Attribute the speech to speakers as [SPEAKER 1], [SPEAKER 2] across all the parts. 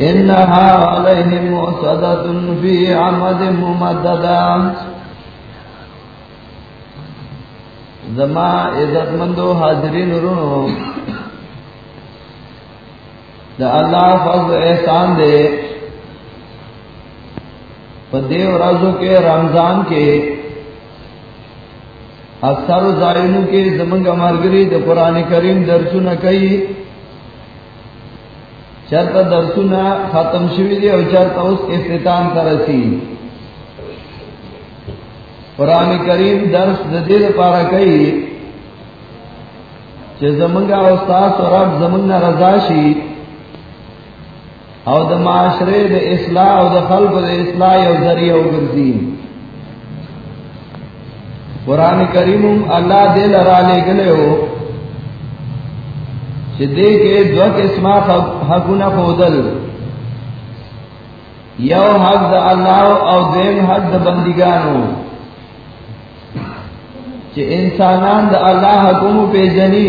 [SPEAKER 1] إنها عليهم مؤسدة في عمد ممددا زما عزت مندو حاضرین رونو. دا اللہ فضل احسان دے. پدے رازو کے رمضان کے اکثر زائنوں کے زمنگ مرگری دا قرآن کریم درسو نہ کئی. چرتا درسو ختم شوی دی اور چرتا اس اختتام کا رسی. قرآن کریم درس ددیر پارا کئی چه زمنگا استاس و رب زمنگا رضاشی او د معاشره د اصلاح او د خلق د اصلاح او ذریعہ او گرزیم. قرآن کریم اللہ دل را لے گلے ہو دے کے دو قسمہ حقنا خودل یو حق دا اللہ او دین حق دا بندگانو. چھ انسانان دا اللہ حکم پہ جنی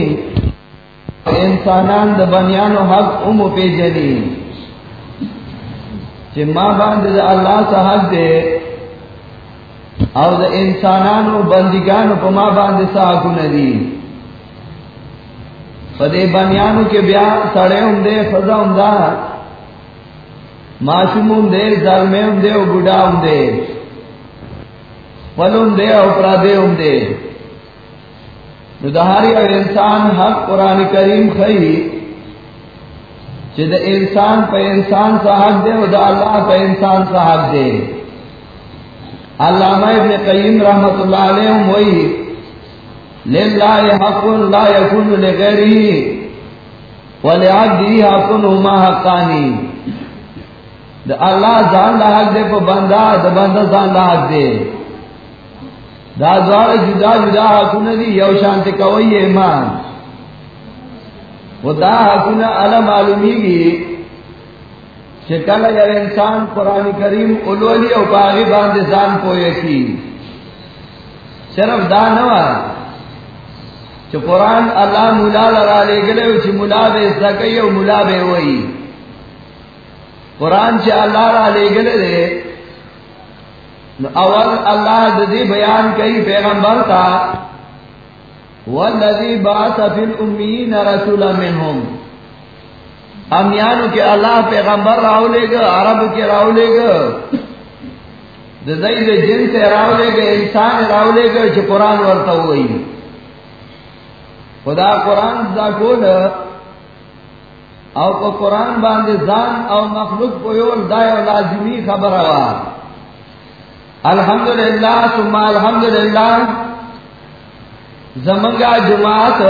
[SPEAKER 1] انسانان دا بنیانو حق ام پہ جنی چھ ماں باندھ دا اللہ سا حق دے. او دا انسانانو بندگانو پا ماں باندھ سا حقو ندی پدے بنیانو کے بیا سڑے ہم دے فضا ہم دا معصوم ہم دے ظلمے ہم دے او بڑا ہم دے پلم دے او پرادے دے اور انسان حق قرآن کریم خی چد انسان پہ انسان سا حق دے او دا اللہ پہ انسان سا حق دے۔ علامہ ابن قیم رحمت اللہ علیہ وہی للہ حق لا یکن لغیرہ ولعبدی حق ہما حقانی دا اللہ زان لا حق دے پا بندہ، دا بندہ زان لا حق دے۔ دا دوار جدا جدا حقون دی، یو شانت کوئی ایمان۔ و دا حقون علا معلومی گی شکل یار انسان قرآن کریم علولی او باغی باندے زان پوئے کی صرف دا نوا چھ قرآن اللہ ملا لرا لے گلے چھ ملا بے سکی او ملا بے وئی. قرآن چھ اللہ را لے گلے دے اول اللہ ددی بیان کئی پیغمبر تھا والذی بعث فی الامین رسولا منہم. امیانو کے اللہ پیغمبر راو لے گا عرب کے راو لے گا. ددائی دے جن سے راو لے گا، انسان راو لے گا چھ قرآن ورتا ہوئی. خدا قرآن دا کول او کو قرآن باندے زان او مخلوق پویول دائے و لازمی خبر آوار الحمدللہ، ثم الحمدللہ زمنگا جماعت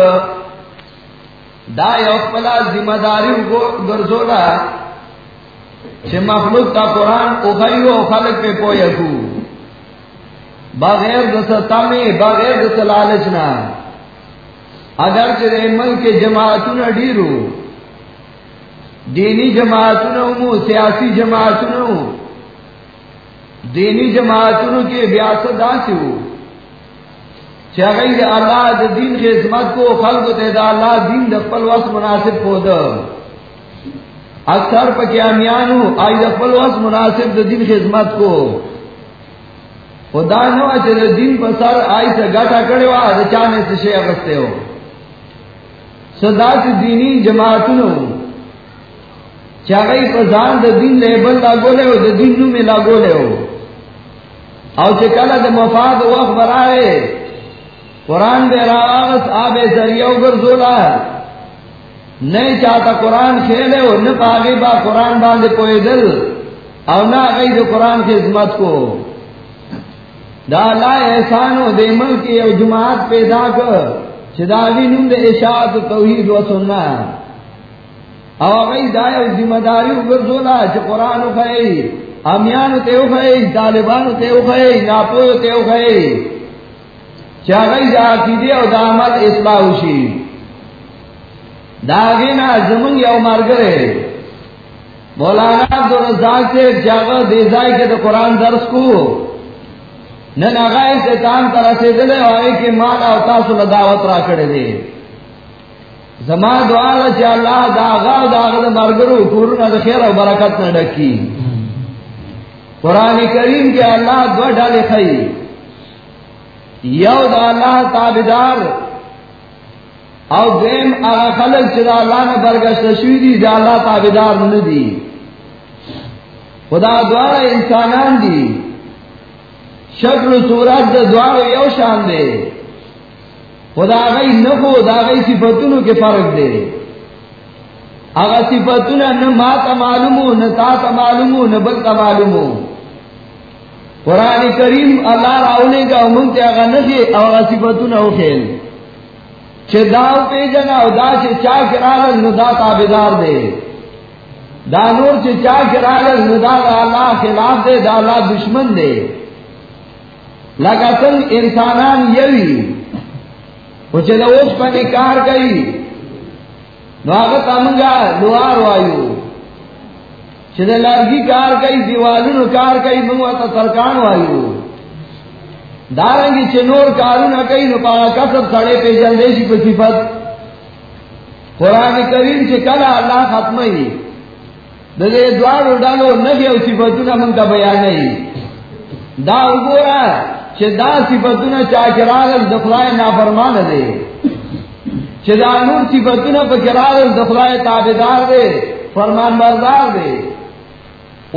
[SPEAKER 1] دا یو خپلا ذمہ داری کو گرزولا چھ مخلوق تا قرآن اخیو خلق پہ پویکو بغیر دس تامی، بغیر دس لالچنا اگر چرے ملک کے جماعتوں نے ڈیرو دینی جماعتوں نے سیاسی جماعتوں نے دینی جماعتوں کے بیاست داسی ہو۔ چاہیے اللہ دین کے عظمت کو خلق تے اللہ دین دا پل وقت مناسب کو دا۔ اکثر پکیامیانو آئی دا پل وقت مناسب دین کے عظمت کو۔ خدا نو اچھے دا دین پر سر آئی سے گاٹا کڑے وا چانے سے شیع بستے ہو۔ صدا سے دینی جماعتوں چاہیے پرزان دا دین لیبل لاگو لے ہو، دا دین نو میں لاگو لے ہو. او چکلا دا مفاد وقت برائے. قرآن بے راغس، آب ذریعہ گرزولا نہیں چاہتا قرآن کھیلے ہو، نہ پاگے با قرآن باندھے کوئی دل. او نہ گئی دو قرآن کی عظمت کو. دا لا احسان ہو، دے ملک او جماعت پیدا کر. چداوی نم دے اشاعت توحید و سننا او غی گئی دائے ذمہ داری گرزولا چھ قرآن اخئی امیان تے اخئی طالبان تے اخئی ناپو تے اخئی چاہی دا عقیدے او دا عمل اصلاح شی. داغینا زمن یو مرگرے مولانا عبدالرزاق سے جاگا دیزائی کے تو قرآن درس کو. نن اغای سے تان تر سے دلے ہوئے کہ مانا او تاسو له دعوت را کړې دي زما دعا دا چا اللہ دا آغا دا آغا دا مرگرو کورنا دا خیر و برکت نہ ڈکی قرآن کریم کے اللہ دو ڈالے خی you the Allah تابدار O them آغا خلق چا اللہ نے برگشت شوی دی دا اللہ تابدار ندی خدا دوارا انسانان دی شکل صورت دا دوارا یو شان دے. خدا گئی نفو دا گئی صفتونو کے فرق دے. اگر صفتونا نہ ماتا معلومو، نہ تا تاتا معلومو، نہ بل بلتا معلومو. قرآن کریم اللہ راونے کا منگتے اگر نفی اگر صفتونا ہو خیل. چھ داو پہ جنا، او دا چھ چا کرالل نو دا تابدار دے. دا نور چھ چا کرالل نو دا اللہ خلاف دے، دا اللہ دشمن دے. لگا سنگ انسانان یوی. وہ چلے اس پر کار گئی نواگت امنگا لوار وایو. چلے لرگی کار گئی دیوالون کار گئی منگوا تا سرکان وایو. دارنگی چنور کارون کئی، نو پاگا کسب سڑے پہ جلدیشی پہ صفت. قرآن کریم سے کلا اللہ ختم ہی دے دوار ڈالو نبی او صفتون من کا بیان نہیں دا اگورا چدا صفتنا چا کرال دخلائے نافرمان دے. چدا نور صفتنا پہ کرال دخلائے تابدار دے، فرمان بردار دے.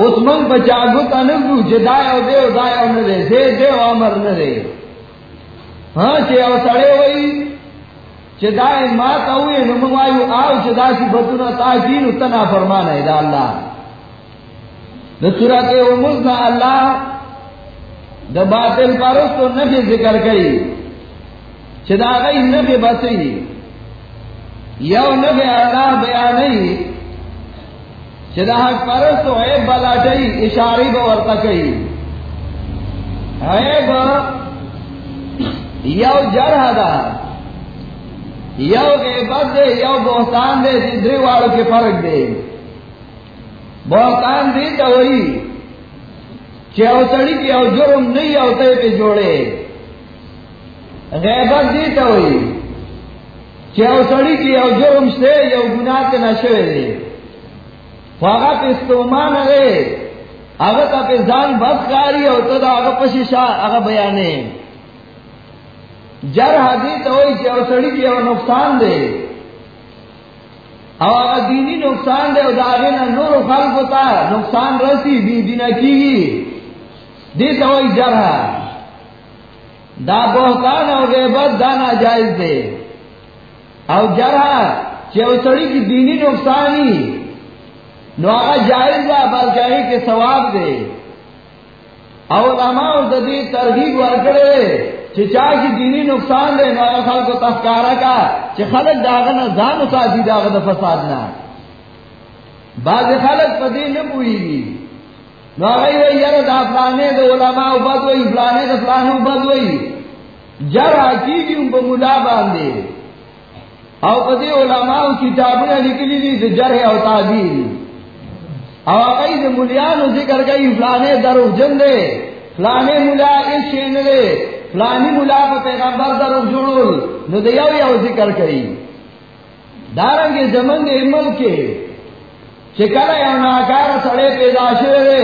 [SPEAKER 1] اس من بچا گتا نگو جدا او دے او دایا او ندے دے دے ہاں، او امر ندے ہاں چے او سڑے ہوئی چدا مات ہوئے نموائیو آو چدا صفتنا تاکین اتنا فرمان ہے، دا اللہ. دا صورت امز اللہ دا باطل پرست تو نفی ذکر کری چدا گئی نفی بسی، یو نفی اللہ بیانی چدا حق پرست تو عیب بلاٹی اشاری با ورطکی عیب یو جرح دا، یو غیبت دے، یو بہتان دے دری والوں کے فرق دے۔ بہتان دی تو وہی چوتڑی کی او جرم نہیں اوتے پہ جوڑے۔ غیبت دی تو ہوئی۔ چوتڑی کی او جرم سے یو گناہ کے نشے دے۔ فاغا پہ استومان رے اگر تا پہ زان بس کاری ہو تو دا اگر پشیشا اگر بیانے۔ جر حدی تو ہوئی چوتڑی کی او نقصان دے۔ او اگر دینی نقصان دے او دا آگے نا نور خلق ہوتا۔ نقصان رسی، بی دینا کی۔ گی دی تو جرح دا بہتان اور غیبت دا ناجائز دے۔ او جرح چوسڑی کی دینی نقصانی نو آگا جائز دا، بلکہ کے ثواب دے۔ او علماء ددی ترغیب ورکڑے۔ چچا کی دینی نقصان دے، نو آگا خلق کو تفکارا کا۔ چھ خلق داغنا زان ساتھی داغنا فسادنا بعض خلق پدی نپوئی گی نو یار دا فلانے دے علماء فلانے فلانے کی ان ملا او علماء کتابیں دی جرح او تعدیل۔ او گئی دے ذکر گئی فلانے درو جن دے، فلانے ملا اس شین دے، فلانی ملا پہ پیغمبر درو جڑول نو دے یو ذکر کری دارنگے زمن دے ملک کے چکر یا ناکار سڑے پیدا شوے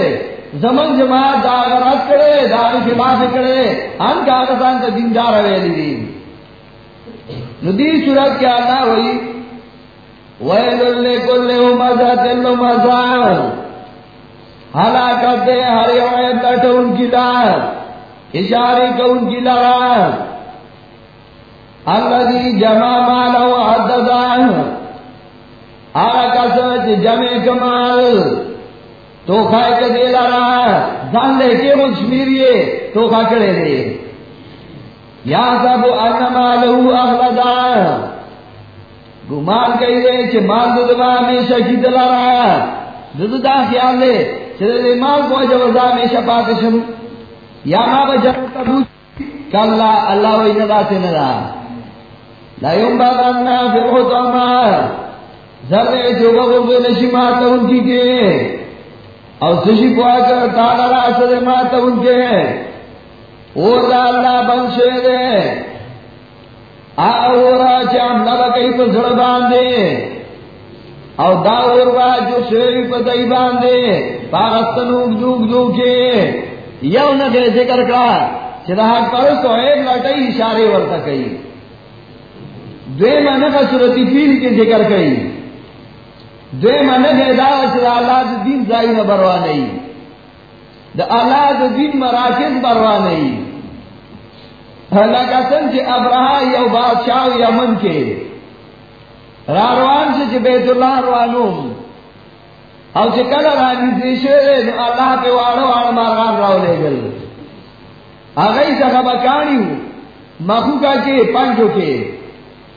[SPEAKER 1] زمن جماعت دا غرات کرے دا خلاف کرے ان کا کسان کا دیندار ویلی دی ندی صورت کیا اللہ ہوئی ویلن ویل لکل مزہ تل مزہ ہلاکت دے ہر روایت لٹ ان کی لار اشارے کو ان کی لار الذي جمع ماله عددا آگا کا سمجھ جمع کمال تو کھائے کے دے رہا دان لے کے مجھ میریے تو کھا کرے دے یا سب انما لہو اخلدا گمان کہی دے کہ مال ددوا ہمیشہ کی دلا رہا ددا خیال دے چلے مال کو جوزا ہمیشہ پاتے شم یا ما بجر تبوت کلا اللہ و اندا سے ندا لا يوم بعد ان في الحطمه ذرے جو بغو نشی ماتا ان کی کے۔ اور سشی پوا کر تالا را ماتا ان کے۔ اور دا اللہ بن شوے دے۔ آورا چام لبا کئی تو زڑ باندھے او دا وروا جو شوی پا دائی باندے۔ پاغستنوک دوک دوکے یو نہ نگے ذکر کا چلا حق پرستو عیب لٹائی اشارے ورطا کئی۔ دوے مانا کا صورتی پیل کے ذکر کئی۔ دوے مانا گے دا چلا اللہ دا دین زائی نہ بروا نہیں دا اللہ دا دین مراکز بروا نہیں اللہ کا سن چے ابرہا یو بادشاہ یمن کے راروان سے بیت اللہ روانوم. او سے کل رانی دیشے اللہ پہ واڑو واڑ مارغان راو لے گل آگئی سا بکانی ہوں مخو کا کے پانچو کے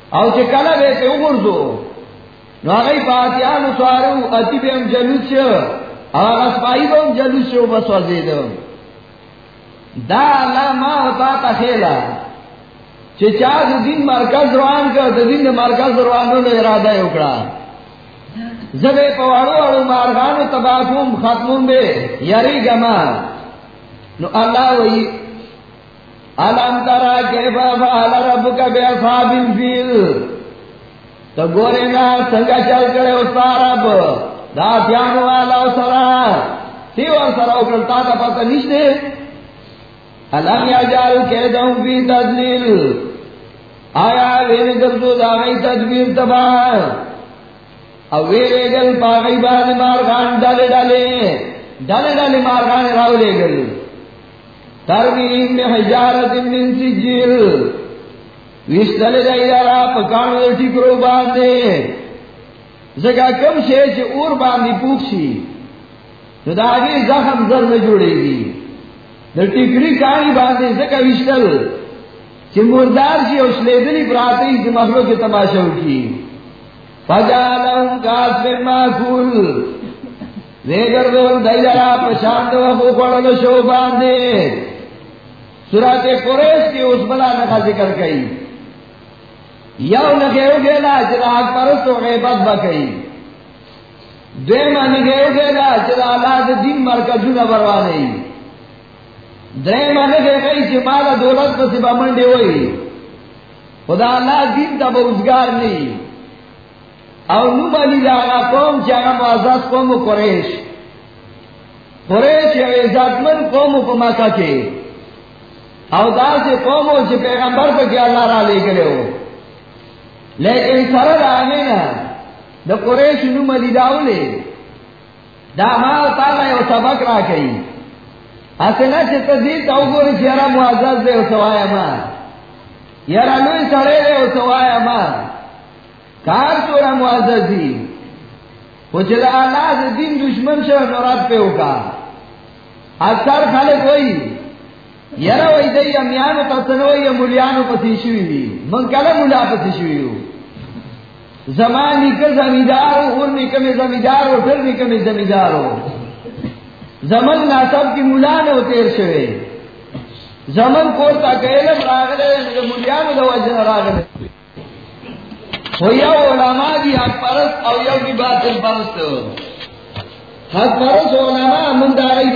[SPEAKER 1] او سے کل بے پہ اگر دو نو پاتیانو سوارو اتی پہ جلوس سے آگا سپائی با جلوس سے بس وزید دا اللہ ما ہوتا تا خیلہ چار دن مرکز روان کر دن مرکز روانو نے ارادہ اکڑا جب پواڑو اڑو مارغانو تباہم ختم بے یری گما نو اللہ وہی علم ترا کے بابا رب کا بے صاحب الفیل؟ تو گورے نا سنگا چل کرے اس رب دا پیانو والا سرا سی اور سرا اکڑتا تا پتہ نشتے علم یا جال کے دوں فی تدلیل۔ آیا ویر گردو داغی تدبیر تباہ او ویرے گل پاگئی بان مارغان ڈالے ڈالے ڈالے ڈالے مارغان راو لے گل۔ ترمیم میں حجارت من سجیل۔ ویشتلے دائی دارا پکانو در ٹکرو باندے زکا کم شے چے اور باندی پوکشی تو داگی زخم زر میں جوڑے گی۔ در ٹکری کانی باندے زکا ویشتل چی مردار چی اس لیدنی براتی چی مخلوق کی تماشا کی فجالہم کاسم ماکول۔ ویگر دول دیلرا پشاند وقو پڑھلو شو باندے۔ سورات قریش کی اس بلا نخا ذکر کئی۔ یو نگیو گیلا چلا حق پرستو غیبت بکئی. دے دویمہ نگیو گیلا چلا اللہ دین مرکزو نبروانے درے مانے کے کئی سے مالا دولت کو سبا منڈے ہوئی. خدا اللہ دین تا روزگار نہیں اور نو بلی جاگا قوم چاہا معزز قوم و قریش. قریش عزت من قوم کو مکہ کے. او دا سے قوم سے پیغمبر کو کیا اللہ را لے گلے ہو. لیکن سرد آنے نا دا قریش نو ملی داولے دا مال تالا یو سبق را کئی۔ اسنا چې تدې تا وګورې چې را معزز دی او سوایا ما۔ یارا لوی سړی دی او سوایا ما۔ کار چورا معزز دی خو چې د دین دشمن شو نورات په وکا اکثر خلک وایي یارا وای دی امیانو تاسو نو یې پسې شوی دي من کله مولا پسې شوی یو؟ اور نکه می زمیدار او پھر نکه می زمیدار زمن ناسب کی ملا نے تیر شوے زمن کوتا کہلم راغلے ملیانو دو وجن راغلے ہو یو علماء دی، حق پرست او یو دی باطل پرست. حق پرست علماء من دارائی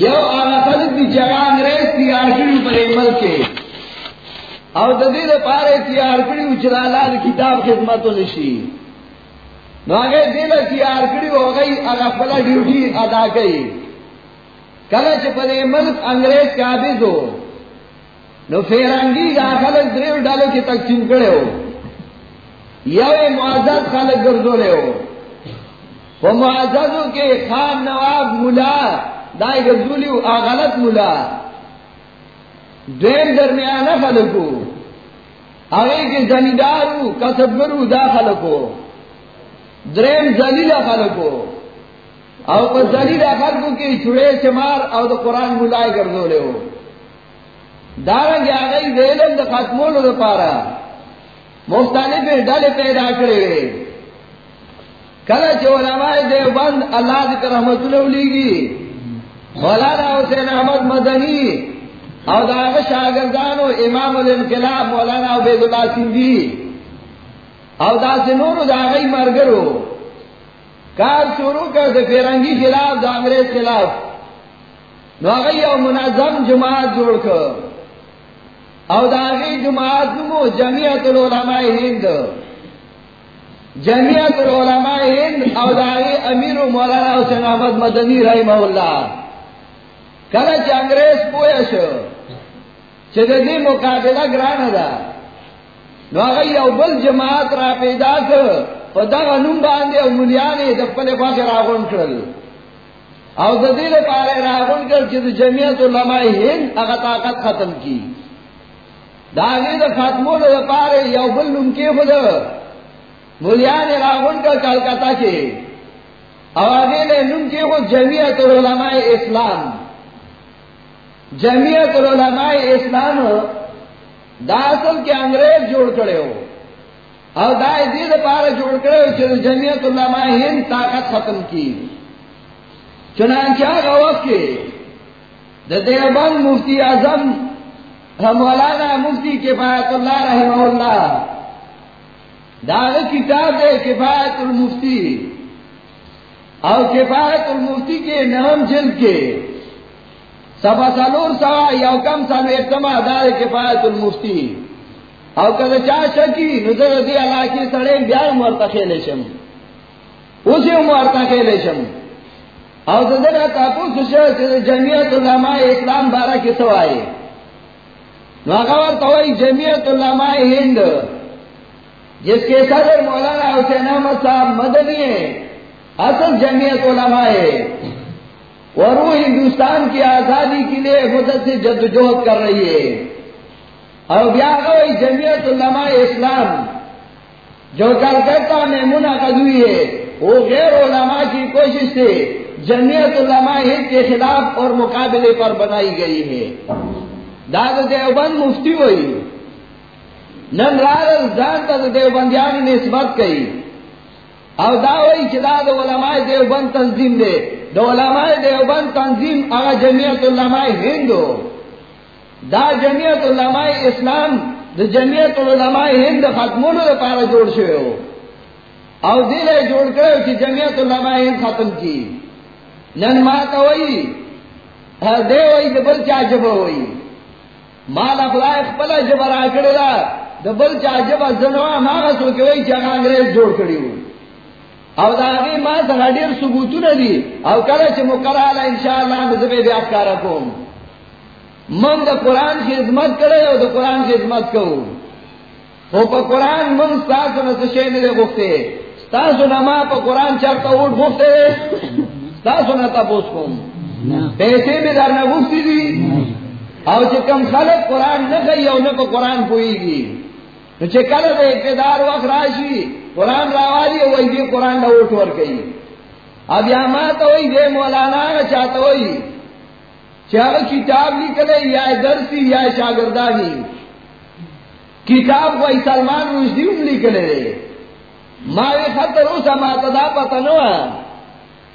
[SPEAKER 1] یو آغا خلق دی جگہ انگریز تیار کری پر ملک کے او ددید پارے تیار کری اچلالا دی کتاب خدمتو نشی۔ نو آگے دل تیار کری ہو گئی اگر پلا ڈیوٹی ادا گئی کلچ پلے ملک انگریز قابض ہو نو فیرنگی کا خلق دریو ڈالو کی تک چمکڑے ہو۔ یو معزز خلق گردو لے ہو۔ وہ معززوں کے خان نواب ملا دائی گردولی غلط ملا دین درمیانہ خلقو آگے کے زمیندارو کسبگرو دا خلقو درم زلیل خلقو او په زلیل خلقو کې چوڑے چمار او د قران مولای ګرځولې وو دارنګ هغه ویلم د ختمولو لپاره مختلف ډلې پیدا کړې. وې کله چې علماء دیوبند الله دې رحمت الله ولېږي مولانا حسین احمد مدنی او دا هغه شاګردانو، امام الانقلاب، مولانا عبید الله سیندی. او دا سنورو دا غی مرگرو کار شروع کر دے فیرنگی خلاف دا انگریز خلاف. نو غی او منظم جماعت جوڑ کر او داغی جماعت نمو جمعیت العلماء ہند جمعیت العلماء ہند او داغی امیر مولانا حسین احمد مدنی رحمہ اللہ کلچ انگریز پویش چدی مقابلہ گران دا نو آگئی او بل جماعت را پیدا کر او دا غنوم باندے او ملیانے دپلے خواہ راغن کرل او دا دیل پارے راغن کرل چد جمعیت علماء ہند اگا طاقت ختم کی داغی دا ختمو دا پارے یو بل نمکی خود ملیان راغن کا کلکتا کے او آگے لے نمکی خود جمعیت علماء اسلام. جمعیت علماء اسلام دا اصل کے انگریز جوڑ کرے ہو۔ اور دا دید پارا جوڑ کرے ہو چلو جمعیت علماء ہند طاقت ختم کی۔ چنانچہ آگا وقت کے دا دیوبند مفتی اعظم مولانا مفتی کفایت اللہ رحمہ اللہ داغ کتاب دے کفایت المفتی۔ اور کفایت المفتی کے نام جلد کے سبا سالور سوا یا کم سالو اتما دار کفایت المفتی. او کده چا شکی نظر دی اللہ کی سڑے بیار مرتا خیلے شم. اسی مرتا خیلے شم. او ددر تاپو سشو جمعیت علماء اسلام بارہ کی سوائے ناغور توئی جمعیت علماء ہند جس کے صدر مولانا حسین احمد صاحب مدنی ہے اصل جمعیت علماء ہے اور وہ ہندوستان کی آزادی کے لیے مدد سے جدوجہد کر رہی ہے۔ اور بیاگوئی جمعیت علماء اسلام جو کلکتہ میں منعقد ہوئی ہے، وہ غیر علماء کی کوشش سے جمعیت علماء ہند کے خلاف اور مقابلے پر بنائی گئی ہے۔ داد دیوبند مفتی ہوئی نن رال جانتا دیوبندیانی نے نسبت کئی او دا ہوئی چداد علماء دیوبند تنظیم دے دو علماء دیوبند تنظیم اگا جمعیت علماء ہندو دا جمعیت علماء اسلام دا جمعیت علماء ہند ختمون دا پارا جوڑ شوئے ہو او دل جوڑ کرے کہ جمعیت علماء ہند ختم کی. نن ماتا ہوئی دے ہوئی دبل چا جب ہوئی مال اپلا پلا جب را کرے دا دبل چا جب زنوا ماغا سو کہ وہی چاہ انگریز جوڑ کری ہو او دا آگی ما سنگا دیر ثبوتو ندی او کلا چھ مقرآلا انشاءاللہ مزبے بیات کارا کوم. من دا قرآن کی عظمت کرے او دا قرآن کی عظمت کرو او پا قرآن من ستاسو نسشے ندے گفتے ستاسو نما پا قرآن چرتا اوٹ گفتے ستاسو نتا پوس کوم. پیسے بھی در نگفتی دی او چھ کم خلق قرآن نگئی او نکو قرآن پوئی گی نو کل دے اقتدار وقت راشی قرآن راوالی وہی دی قرآن نہ اٹھ ور گئی اب یا ماں تو وہی دے مولانا چاہتا وہی چاہے کتاب نکلے یا درسی یا شاگردانی کتاب کوئی سلمان رشدی نکلے ماوی خطر اسا ماتدا پتا نو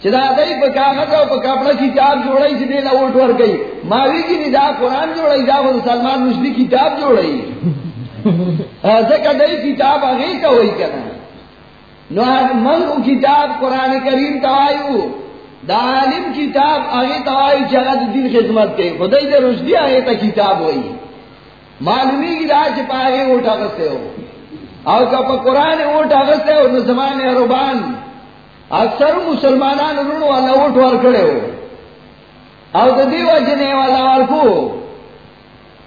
[SPEAKER 1] چدا دای په کاغذ او کپڑا کتاب جوړای چې دې لا وټ ور گئی ماوی کی ندا قرآن جوړای دا سلمان رشدی کتاب جوڑائی جوړای ځکه دای کتاب هغه کا وای کنه نو منگو کتاب قرآن کریم توایو دا عالم کتاب آگے توایو چاہا تو دین خدمت کے خدای دے رشدی آگے تا کتاب ہوئی۔ معلومی کی راج پا آگے اوٹ آگستے ہو۔ اور کپا قرآن اوٹ آگستے ہو نظمان عربان اکثر مسلمانان رونو والا اوٹ وار کھڑے ہو۔ اور دیو جنے والا وار کو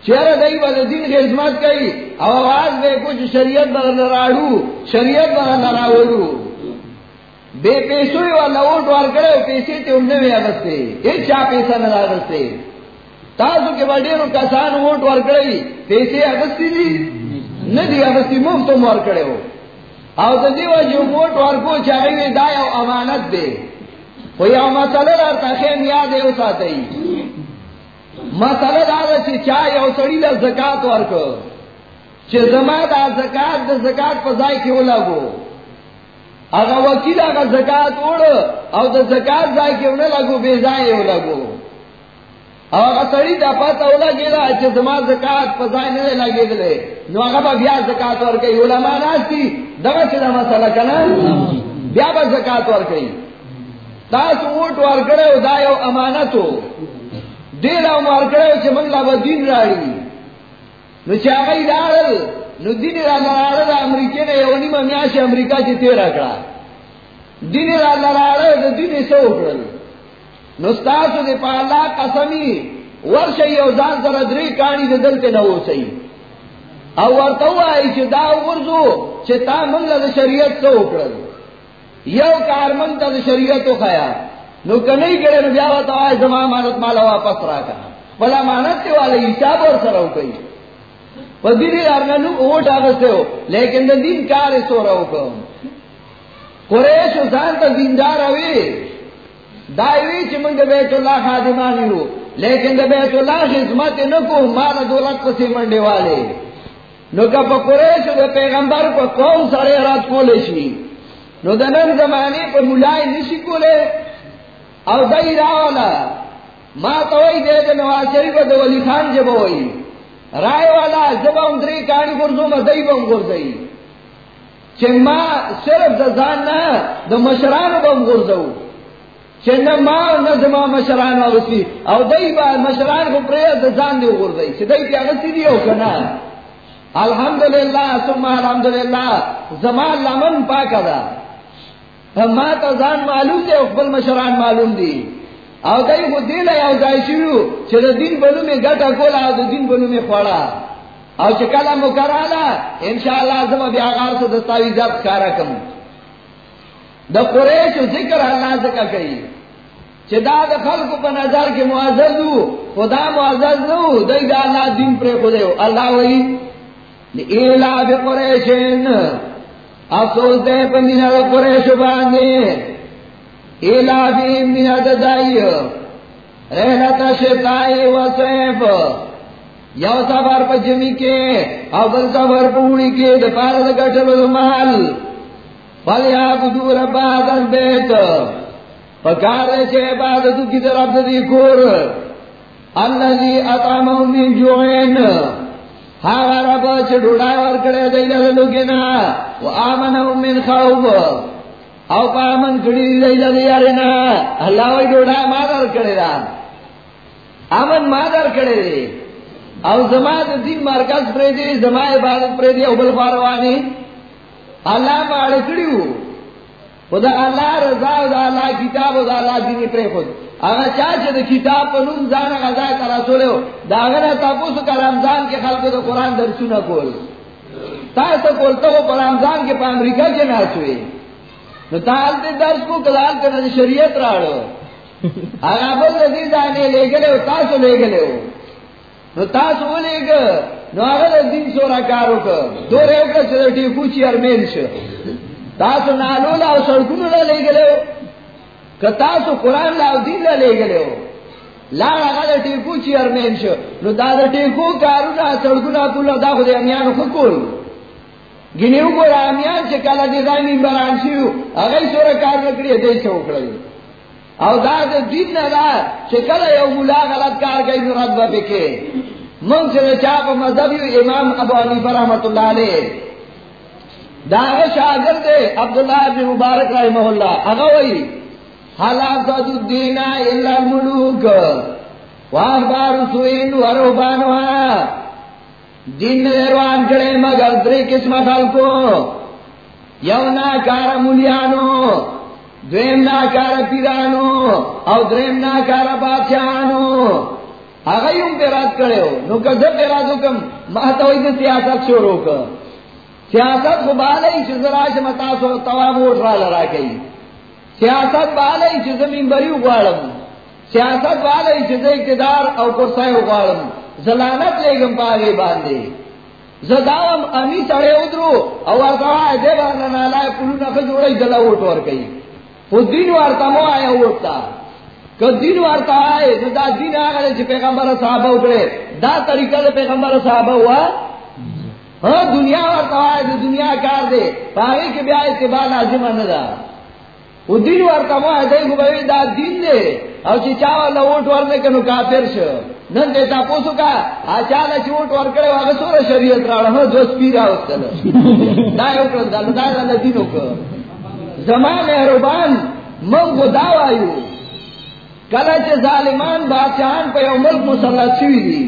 [SPEAKER 1] چہرہ دئی والے دین کی عظمت کئی آواز میں کچھ شریعت بر نراڑو، شریعت بر نراوڑو۔ بے پیسو والا ووٹ وار کرے پیسے تے انہیں میں اگستے ایک چا پیسہ نہ اگستے تاسو کے بڑے رو کسان ووٹ وار کرے پیسے اگستی دی، نہ دی اگستی مفت وار کرے ہو۔ او تو دیو جو ووٹ وار کو چاہے میں دایا امانت دے۔ کوئی مسئلہ رہتا، خیم یاد ہے اس آتے ہی مسئلہ دادا چی چاہے او سڑی دا زکاة ورکو چی زما دا زکاة دا زکاة پزائی کیو لگو؟ اگا وکیل اگا زکاة اوڑ او دا زکاة زائی کیو نلگو بے زائی او لگو. او اگا سڑی دا پاتا اولا گیلا چی زما زکاة پزائی نلے لگے دلے نو اگا با بیا زکاة ورکی علماء ناستی دگا چی دا مسئلہ کنا؟ بیا با زکاة ورکی تاسو اوٹ ورکڑے او دا یو امانتو. دیر او مار کرے چھے منگ لابا دین راڑی نو چاگئی دارل نو دین را لرارل امریکی نے یونی ممیاش امریکا چی تیر اکڑا دین را لرارل دا دین سو اکڑل نو ستاسو دے پا اللہ قسمی ورش یو ځان سره درې کانی د دلته نه وسی او ورته وای چې دا ورزو چې تا موږ له شریعت څخه وکړل. یو کارمن ته شریعت وخایا نو کنه یې کړه نو بیا وته وای زما امانت مال واپس را راکا بلا امانت ته والے، حساب ور سره وکړي په دې لري نو وټ هغه لیکن د دین کار یې سره وکړ قریش ځان ته دیندار وي. دایوی چې موږ بیت الله خادمان یو. لیکن دا بیت اللہ خدمت نکو مال دولت پسی منڈے والے. نو کا پا قریش دا پیغمبر پا کون سارے رات کولے شی نو دا نن زمانے پا ملائی نشی کولے او دای راولا ما توئی دے دا نواز شریف دا ولی خان جب ہوئی رائے والا جب ام دری کانی گرزو ما دای بم گرزئی چن ما صرف دا زان نا دا مشران بم گرزو چنه ما نظم مشران اوسی او دای با مشران کو پرې د ځان دی ورځي چې دای ته هغه دی او کنه الحمدلله، ثم الحمدلله زمان لمن پاک دا ما ته ځان معلوم دی خپل مشران معلوم دي. او دای خو دی له یو ځای شو چې د دین بلو می ګټه کوله او د دین بلو می خوړه. او چې کله مو کراله ان شاء الله زما بیا غار څه دستاویزات کارا کوم د قریش ذکر الله ذکر کوي. چې دا د خلکو په نظر کې معزز وو خدا معزز نو دای دا الله دین پر خو دی. الله وایي لیلا به قریشن افسوس دې په مینا قریش مینا د دای رحلت شتای و سیف یو سفر په جمی کې او بل سفر په محل۔ فلیا بدو رب هذا پکار سے عبادت کی طرف دی کور الذي اطعمهم من جوعين هاغه رب چې ډوډۍ من خوف. او پامن کړي دی له یارنا الله وی ډوډۍ دا. امن او زما د دین مرکز پرې دی زما عبادت پرې دی او بل فاروانی اللہ خدا اللہ رضا دا اللہ کتاب دا اللہ دینی پر خود. اگر چاچے دا کتاب پر نوم زانا غزای ترسولے ہو. دا اگر تاپوسو کا رمضان کے خلق دا قرآن درسونا کول. تا ایسا کولتا ہو پر رمضان کے پا امریکہ کے ناچوئے نو تا حالتے درس کو کلال کرنا دا شریعت راڑو. اگر بل رضی دانے لے گلے ہو تاسو لے گلے ہو. نو تاسو لے گلے نو هغه دین سورا کارو کو دوره یو کس د ټیکو چی ارمین شو. تاسو نالو لا سړکونو لا لګلو ک تاسو قران لا دین لا لے لګلو لا هغه د ټیکو چی ارمین شو. نو دا د ټیکو کارونه سړکونو ټول دا خو د امیانو حکول ګینیو ګور امیان چې کله دې ځای منبران شي هغه سورا کار وکړي، دې څه وکړي او دا د دین نه دا چې کله یو مولا غلط کار کوي، نو رد به کې من سے چاپ مذہبی امام ابو حنیفہ رحمۃ اللہ علیہ داغ شاگر شاگرد عبداللہ بن مبارک رحمہ اللہ اگوئی حالات الدین الا الملوک، واخبار سوین ورهبانها دین روان کرے مگر دری قسم خلقو یو ناکار مولیانو، دویم ناکار پیرانو او دریم ناکار بادشاہانو. آگئی پہ رات کرے ہو نو کدھر پہ رات حکم مہتوئی نے سیاست شروع کر سیاست کو بالئی چزرا سے متا سو تواب ووٹ را لڑا گئی سیاست بالئی چ زمین بری اگاڑم سیاست بالئی چز اقتدار او کرسائے اگاڑم زلانت لے گم پاگے باندھے زداوم امی سڑے ادرو. او ارکوا دے باندھا نالا پلو نہ جوڑے دلا ووٹ ور گئی وہ دن وارتا مو آیا ووٹتا دین وارتا آئے تو دا دین آگا چی پیغمبر صحابہ اکڑے. دا طریقہ پیغمبر صحابہ ہوا دنیا وارتا آئے تو دنیا کار دے پاگے کے بیا اتباع لازم ندا۔ وہ دین آئے دے گو دا دین دے۔ او چی چاوا لوٹ ورنے کنو کافر شو۔ نن دے تا پوسو کا سورا شریعت ہاں جو سپیرا ہوتا دا یو دا دا دا دینو کر زمان محربان منگو داوائیو کلچ ظالمان بادشاہان پہ یو ملک مسلط شوی دی۔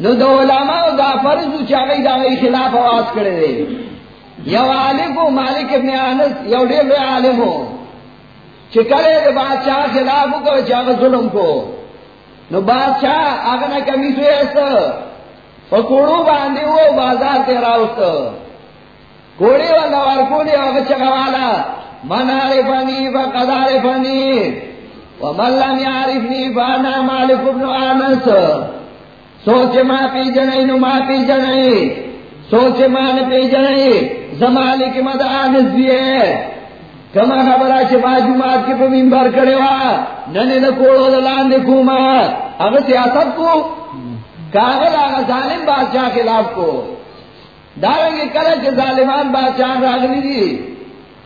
[SPEAKER 1] نو دو علماء دا فرض چاگئی دا غی خلاف آواز کرے دے. یو عالم کو مالک ابن آنس یو دیر بے عالم ہو. چکرے دے بادشاہ خلاف کو چاگ ظلم کو. نو بادشاہ آگا نا کمی سوئے ایسا پکوڑو باندے ہو، بازار تیرا اس کوڑے والا ورکوڑے آگا چگا والا. من عرفنی فقد عرفنی ومن لم يعرفني فانا مالك ابن آنس سوچ ماں پی جنئی نو ماں پی جنئی سوچ ماں نے پی جنئی زمانے کے مد آنس بھی ہے۔ کما خبر چھ باجو مات کے پہ ممبر کرے وا۔ ننے نہ کوڑو دلان دیکھو ماں اگر سیاست کو کاغل آگا ظالم بادشاہ خلاف کو۔ داریں گے کل کے ظالمان بادشاہ راگنی دی۔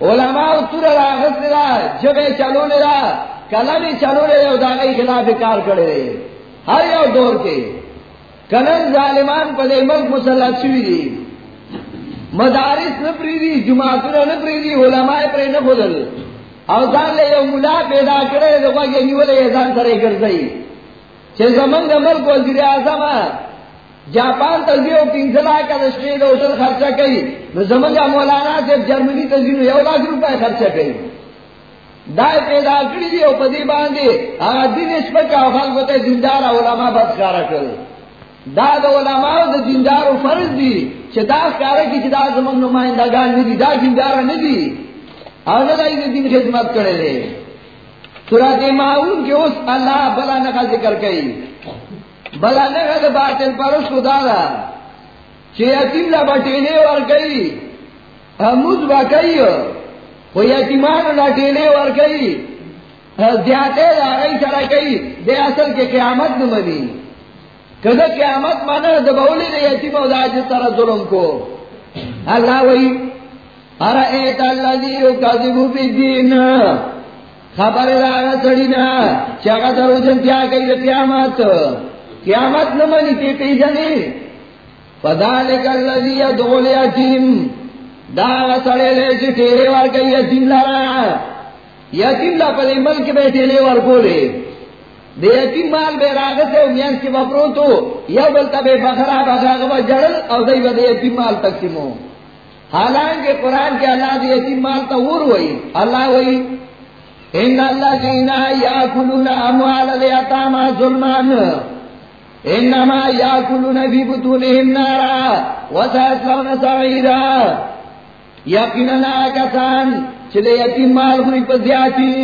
[SPEAKER 1] علماء اتر راغت لرا جگہ چلو لرا کلا بھی چلو لے داغی خلاف کار کرے۔ رہے ہر یو دور کے۔ کنن ظالمان پدے ملک مسلط شوی دی. مدارس نہ پریدی جماعتوں نہ پریدی علماء پر نہ بدل او ځان له یو مولا پیدا کړي دغه یې نیولې ځان سره ګرځي چې زمونږ ملک وزیر اعظم، جاپان ته دیو پینځلا کا د شپې د اوسل خرچه کوي. نو زمونږ مولانا چې جرمني ته ځینو یو لاکھ روپے خرچه کوي. دا پیدا کړی دی او په دې باندې هغه دین شپه او خلکو ته دیندار علماء بدکارا کړي دا د علماء د دیندارو فرض دی چې دا کار کی چې دا زمونږ نمائندگان نه دي، دا دیندار نه دي. او نه دای دین خدمت کړي دي سورۃ ماعون کې اوس الله بلا نه ذکر کوي. بلا نه د باطل پر خدا دا چې یتیم لا بټینه ور کوي اموز با کوي. خو یتیمان لا ټینه ور کوي زیاته راغی سره کوي. د اصل کې قیامت نه مني قیامت مانا د بولی یتیم او د عاجز ظلم کو اللہ الله وی ارایت الذی یکذب بالدین خبر را سړینا چې هغه درو جن بیا کوي د قیامت. قیامت نه مني ته پیژنې فذلک الذی یدعو الیتیم دا سړی له چې ټیرې ور کوي یتیم لرا. یتیم لا په ملک به ټیرې ور کولې د یتیم مال به راغته او میان کې وپرو تو یو بل ته به بخرا بخرا جړل او دای به یتیم مال تقسیمو. حالانکہ قرآن کے اللہ دے یتیم مال تو اور ہوئی اللہ ہوئی ان اللہ جینا یاکلون اموال الیتاما ظلمان. انما یاکلون فی بطونہم نارا وسیصلون سعیرا. یقینا کسان چلے یتیم مال ہوئی پر زیادتی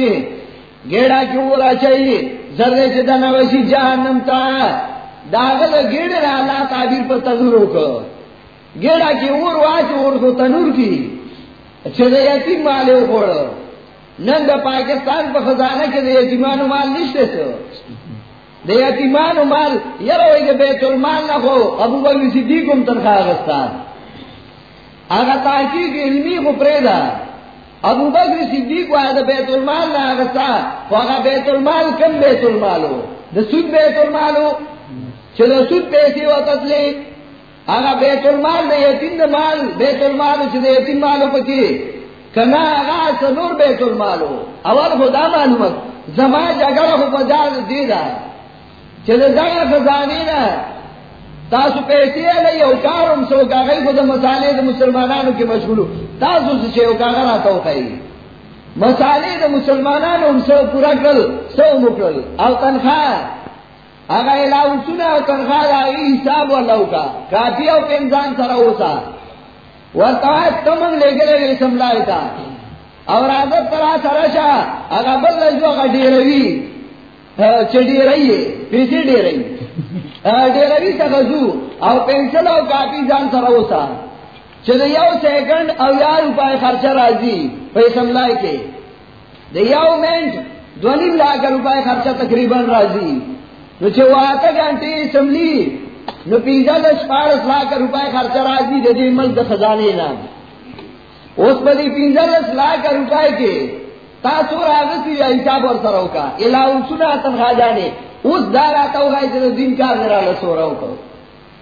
[SPEAKER 1] گیڑا کیوں بولا چاہیے ذرے سے دنا ویسی جہنم تا. داغل گیڑ رہا اللہ تعبیر پر تذرو کو گیڑا کی اور واچ اور کو تنور کی. اچھا دے یتیم مالے اوپر نند پاکستان پا خزانہ کے دے یتیمانو مال نشتے سو دے یتیمانو مال یرو ایک بیت المال نہ ہو. ابو بکر صدیقم تنخواہ غستان آگا تحقیق علمی کو پریدا. ابو بکر صدیق کو آگا بیت المال نہ غستان تو بیت المال کم بیت المال ہو دا سود بیت المال ہو چلو سود پیسے و تسلیم آگا بیت المال دے یتیم دے مال، بیت المال چھ دے یتیم مالو پکی کنا آگا سنور بیت المالو اول خدا معلومت زمان جگر خو بجار دیدا چھ دے زگر خزانی نا تاسو پیسی علی او کارم سو کاغی خود مسالے دے مسلمانانو کی مشغولو تاسو سے او کاغر آتاو خی مسالے دے مسلمانانو ہم سو پورا کرل سو مکرل او تنخواہ اگر علاو سنا او تنخواہ آئی حساب واللہو کا کافی او پینزان سر اوسا ورطوائد تمنگ لے گلے گلے سملائی تا اور عادت ترا سرشا اگر بل لجو اگر دیروی چھ دیرئی ہے پیسی دیرئی دیروی سخزو او پینسل او کافی زان سر اوسا چھ دیو سیکنڈ او یا روپای خرچہ رازی پیسملائی کے. دیو منٹ دونیم لاکھ روپای خرچہ تقریباً رازی. نو چې واته غانټي سملی نو پیزا د شپارس لاکھ روپے خرچ راځي د دې ملک د خزانه نه اوس په دې پیزا د لاکھ روپے کې تاسو راغلی یا حساب ور سره وکا الهو سنا تنخوا جانې اوس دا راته وایي چې دین کار نه رااله سو راو کو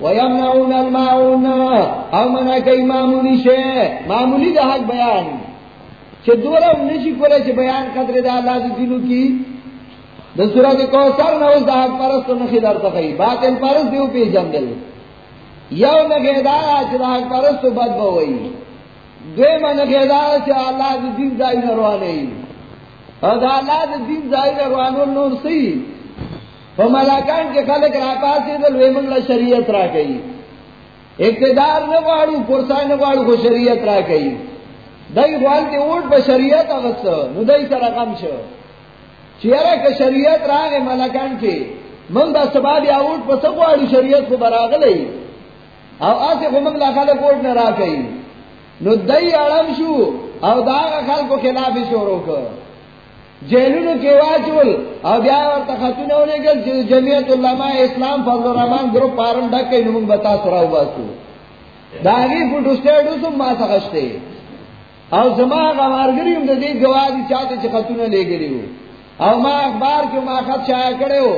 [SPEAKER 1] ويمنعون الماعون. او منع کئی معمولی شے. معمولی دا حق بیان. چھ دورا نشی کرے چھ بیان قدر دا اللہ دی دینو کی. دا صورت کوثر نوز دا حق پرست و نخی در تخی باطل پرست دیو پی جنگل. یو نگیدارا چھ دا حق پرست و بد بوئی. دوی من نگیدارا چھ اللہ دی دین دائی نروانے اور دا اللہ دی دین دائی نروانو نور سی. وہ ملاکان کے خلق را پاسی دل، وی منگلا شریعت را کئی اقتدار نگوارو پرسان نگوارو کو شریعت را کئی دائی خوالتی اوٹ پا شریعت اغسط نو دائی سر اقم شو چیرہ که شریعت را گئی ملاکان کے منگ دا سباب یا اوٹ پا سگوارو شریعت کو براغلی او آسی خو منگلا خلق اوٹ نرا کئی نو دائی اڑم شو او دا خلق کو خلافی شورو کر جیلونو کے واچول. او بیا ورته خاتون ہونے گل جمعیت علماء اسلام، فضل الرحمن گروپ پارن ڈک کئی نمونگ بتا سراو باسو داگی فوٹو سٹیڈو سم ما سخشتے او زما غمارگری ہم دی گوادی چاہتے چھ خاتون لے گلیو او ما اخبار کیوں ما خط شایع کرے ہو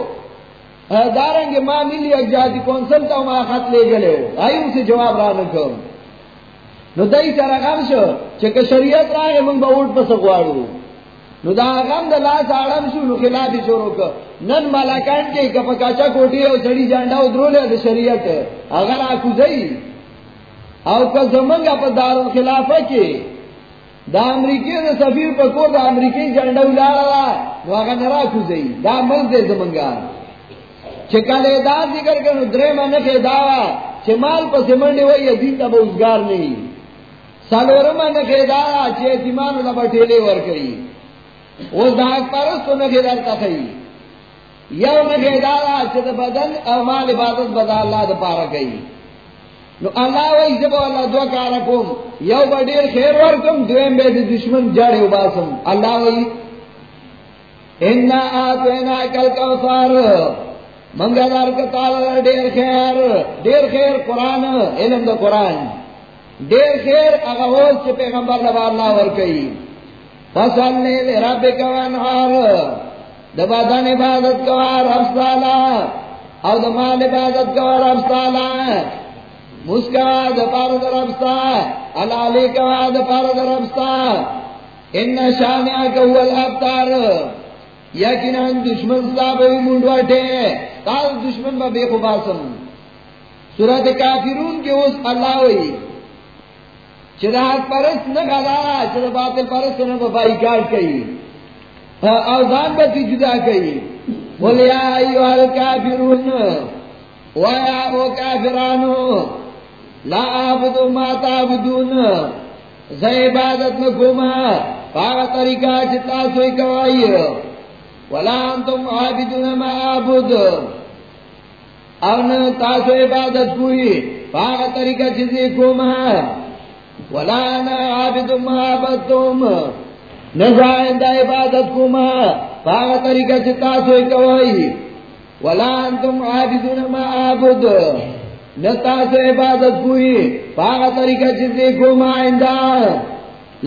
[SPEAKER 1] دارنگی ما ملی اجازی کونسل تا ما خط لے گلے ہو آئی اسے جواب رانکو نو دائی سرغم شو چکہ شریعت راہ من با اوٹ پس گوارو نو دا غم د لاس اړم شو، نو خلاف شروع ک نن ملکان کې کپ کاچا کوټي او سړی جانډا او درولې د شریعت. اگر اكو ځای او که زمنګ په دارو خلافه کې دا امریکای د سفیر په کور دا د امریکای جانډا ولاړه نو هغه نه راکو ځای دا مل دې زمنګا چې کله دا ذکر کړو درې باندې کې دا چې مال په سیمنډي وایي، دین ته بوزګار نه سالورم باندې کې دا چې ایمان له بټېلې ور کوي وہ داغ پرست تو نگے در تخی یو نگے دارا چد بدن او مال عبادت بدا اللہ دا پارا گئی۔ نو اللہ وی جب اللہ دو کارکم یو بڑیر خیر ورکم، دویم بے دشمن جڑے باسم اللہ وی انا آتوینا کل کوثار منگا دار کتال دیر خیر۔ دیر خیر قرآن، علم دا قرآن۔ دیر خیر اغاوز چھ پیغمبر لبا اللہ ورکی۔ فصل رب عبادت کوار افسالا او دمال عبادت کوار دپار در افسا علالی کوا دپار در افسا ان شانیا کهو الابتار یقینا دشمن صاحب منڈواٹے تال دشمن با بے خباسم سورت کافرون کے اس اللہ ہوئی چراغ پرست نہ گلا چر باطل پرست نے بائی کاٹ کہی؟ ہاں، اوزان بتی جدا کہی۔ بولے ایو الکافرون وایا وہ کافرانو، لا عبد ما تعبدون زے عبادت میں گما پاگا طریقہ چتا سوئی کوائی ولا انتم عابدون ما عبد اور تاسو عبادت کوئی پاگا طریقہ چیزیں گما ولا انا عابد ما عبدتم. نزائند عبادت کما پاگا طریقہ چتا سوئی کوئی. ولا انتم عابدون ما عبد نتا سو عبادت کوئی. پاگا طریقہ چتے کما آئندہ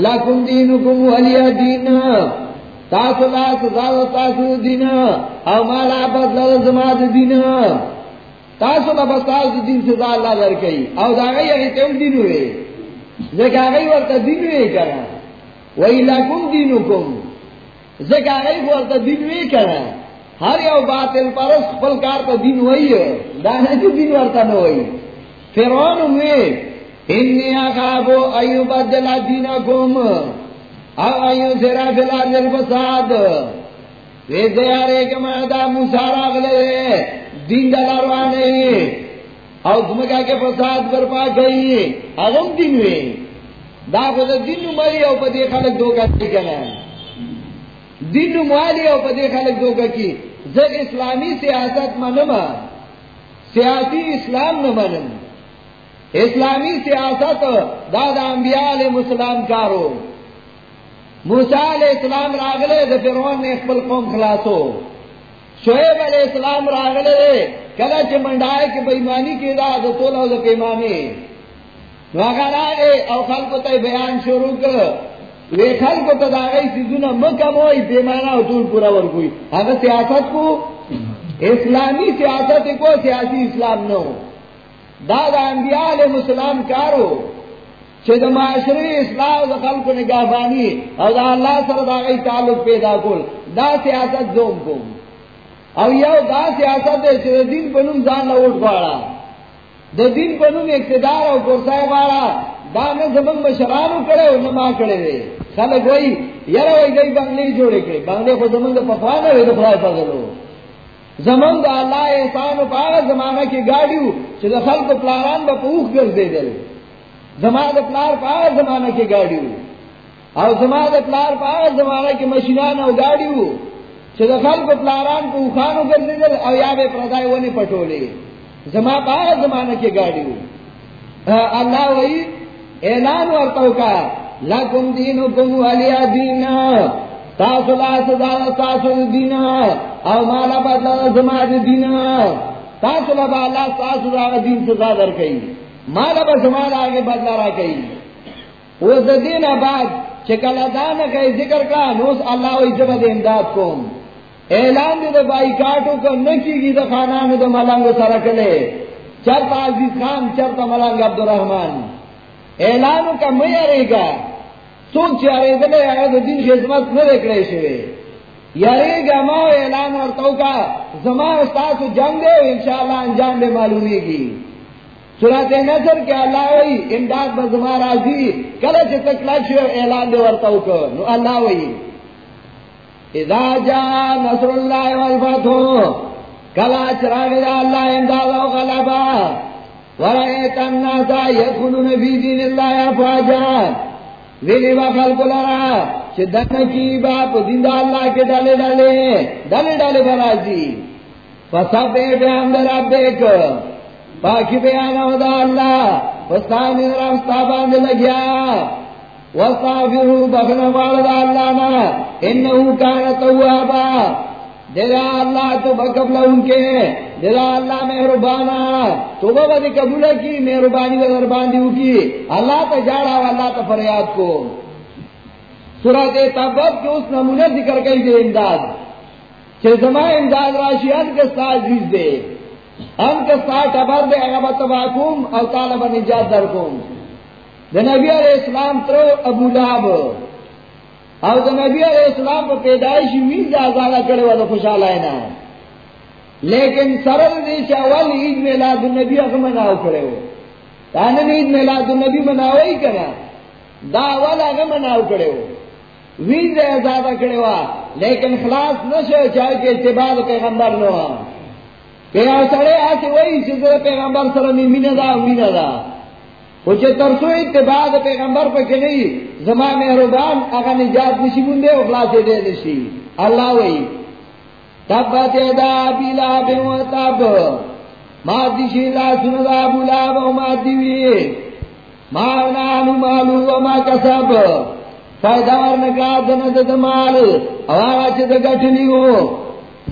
[SPEAKER 1] لکم دینکم ولی دین. تاسو لا سزا تاسو دین. او مالا بدل زماد دین. تاسو لا بس تاسو دین سزا اللہ در او دا غی اگی تیم دین ہوئے زکا گئی ورطا دین وی کرا. وی لکم زکا گئی کرا. ہر یو باطل پرس پل کار تا دین وی دانا جو دین ورطا نو وی. فرعون وی، انی اخابو ایو بدلا دینکم. او ایو سرا فلا جل فساد وی دیارے دین او زمکا کے فساد برپا گئی اغم دن ہوئے۔ دا خود دن مری او پا دے خلق دو کا کی کنا۔ دن موالی او پا دے خلق دو کا کی۔ زر اسلامی سیاست منم سیاسی اسلام نہ نمنم اسلامی سیاست دادا انبیاء علیہ السلام کارو۔ موسیٰ علیہ السلام راغلے دا فرعون نے اقبل قوم خلاصو۔ شعیب علیہ السلام راغلے دے کلا چ منڈائے کہ بےمانی کی دا دا تو لو پیمانے مگر آگے او خلق تے بیان شروع کر۔ وے خل کو تداغی سیزونا مکم ہوئی پیمانا اطول پورا ورکوئی اگر سیاست کو؟ اسلامی سیاست کو، سیاسی اسلام نہ ہو دادا انبیاء علیہ السلام کارو۔ چھے دا معاشری اصلاح دا خلق نگاہ بانی اور دا اللہ سر دا غی تعلق پیدا کل دا سیاست دوم کم۔ او یو دا سیاست ہے چھے دین پنم زان لوٹ پاڑا دا دین پنم اقتدار او کرسائے پاڑا دا نے زمان مشرانو کرے و نما کرے دے. خلق وئی، یرا وئی گئی بنگلی جوڑے کرے. بنگلی خود زمان دا پخوانا وی دا خلائے پاگلو. زمان دا اللہ احسان و پاگا زمانہ کی گاڑیو چھے دا خلق پلاران با پوخ گر دے دے زمان دا پلار پاگا زمانہ کی گاڑیو. او زمان دا پلار پاگا زمانہ کی مشینان او گاڑیو. چھے دا خلق پلاران کو اخانو گر دے دے او یا بے پردائی ونی پٹولے زمان پاگا زمانہ کی گاڑیو اللہ وئی، اعلان ورطاو کا، لکم دینکم ولیا دینا. تاسو لا سزا تاسو دینا. او مالا بدلا زما دینا. تاسو لا بالا تاسو دا دین سزا در کئی. مالا با زما آگے بدلا را کئی. وہ دین بعد چکل ادا نہ ذکر کا نوس اللہ و عزت امداد کو اعلان دے بائی کاٹو کو نہ کی گی تو خانان دو ملنگ سرکلے۔ چرتا عزیز خان چرتا ملنگ عبد الرحمان اعلان کا میں ارے گا۔ سوچ ارے دلے آئے تو دن خدمت نہ دیکھنے سے یارے گا ماں اعلان اور تو کا زمان استاد جنگ دے، انشاءاللہ انجام دے معلومی گی۔ سورت نظر کے اللہ وئی، امداد بزما راضی۔ کل سے تک لکش اعلان دے ورتاو کو نو اللہ وئی۔ اذا جاء نصر اللہ والفتح کلا چراغ اللہ امداد و غلبہ ورأيت الناس يدخلون في دين الله أفواجا ویلی با خلق لرا چه دن کی باپ دین دا اللہ کے ڈالے ڈالے ڈالے ڈالے برازی۔ فسب بے حمد ربک باقی بیان دا اللہ فستانی راستا باندھ لگیا۔ وستغفروا بخنا والد اللہ نا انہو کان توابا دیرا اللہ تو بقبل ان کے دیرا اللہ مہربانا تو بابا بدی قبول کی مہربانی وغیر باندھی کی اللہ تو جاڑا و اللہ تو فریاد کو سورت تبت کے اس نمونے ذکر گئی دے امداد چھ زما امداد راشی ان کے ساتھ جیز دے ان کے ساتھ ابر دے اگر تباکوم اور طالب نجات درکوم نبی علیہ السلام ترو ابو لہب اور تو نبی علیہ السلام کو پیدائشی مین دا آزادہ کرے وہ تو خوشحال آئے نا لیکن سرل دیش اول عید میلاد النبی اگر مناؤ کرے ہو تانے عید میلاد النبی مناؤ ہی کرا دا اول اگر مناؤ کرے ہو وین دے آزادہ کرے ہوا لیکن خلاص نہ شو چاہے کہ اتباع پیغمبر نہ ہوا کہ سڑے آتے وہی چیز پیغمبر سر میں مینا دا مینا دا کچھ ترسو اتباع پیغمبر پہ کہ نہیں زما مہربان اگر نجات نشی بندے اخلاص دے نشی اللہ وئی تب دا بیلا بے تب. مادی شیلا سن دا بولا بو مادی وی مارنا نو مالو و ما کسب. فائدہ ورنکا دن دا مال. اواغا چھ دا گٹلی ہو